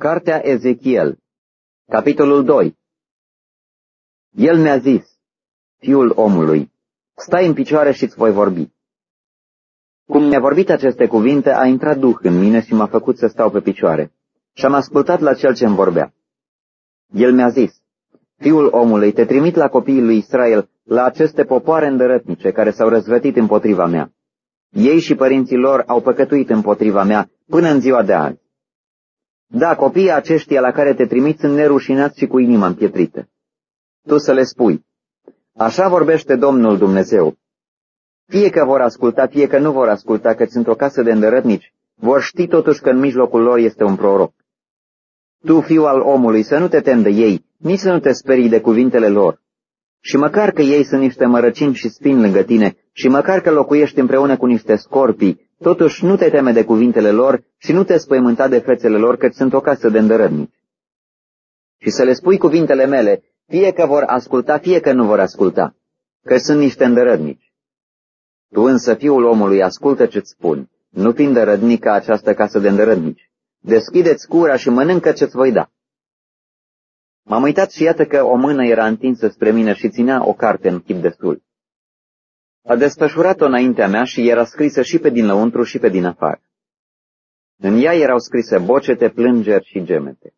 Cartea Ezechiel, capitolul 2 El mi-a zis, fiul omului, stai în picioare și îți voi vorbi. Cum mi-a vorbit aceste cuvinte, a intrat Duh în mine și m-a făcut să stau pe picioare. Și am ascultat la cel ce îmi vorbea. El mi-a zis, Fiul omului, te trimit la copiii lui Israel, la aceste popoare îndărătnice care s-au răzvătit împotriva mea. Ei și părinții lor au păcătuit împotriva mea până în ziua de azi. Da, copiii aceștia la care te trimiți sunt nerușinați și cu inima împietrită. Tu să le spui, așa vorbește Domnul Dumnezeu. Fie că vor asculta, fie că nu vor asculta, că sunt o casă de îndărătnici, vor ști totuși că în mijlocul lor este un proroc. Tu, fiu al omului, să nu te temi de ei, nici să nu te sperii de cuvintele lor. Și măcar că ei sunt niște mărăcini și spini lângă tine, și măcar că locuiești împreună cu niște scorpii, totuși nu te teme de cuvintele lor și nu te spăimânta de fețele lor, căci sunt o casă de îndărădnici. Și să le spui cuvintele mele, fie că vor asculta, fie că nu vor asculta, că sunt niște îndărădnici. Tu însă, fiul omului, ascultă ce-ți spun, nu fi îndărădnic ca această casă de îndărădnici. Deschideți cura și mănâncă ce-ți voi da. M-am uitat și iată că o mână era întinsă spre mine și ținea o carte în chip destul. A desfășurat-o înaintea mea și era scrisă și pe din lăuntru și pe din afară. În ea erau scrise bocete, plângeri și gemete.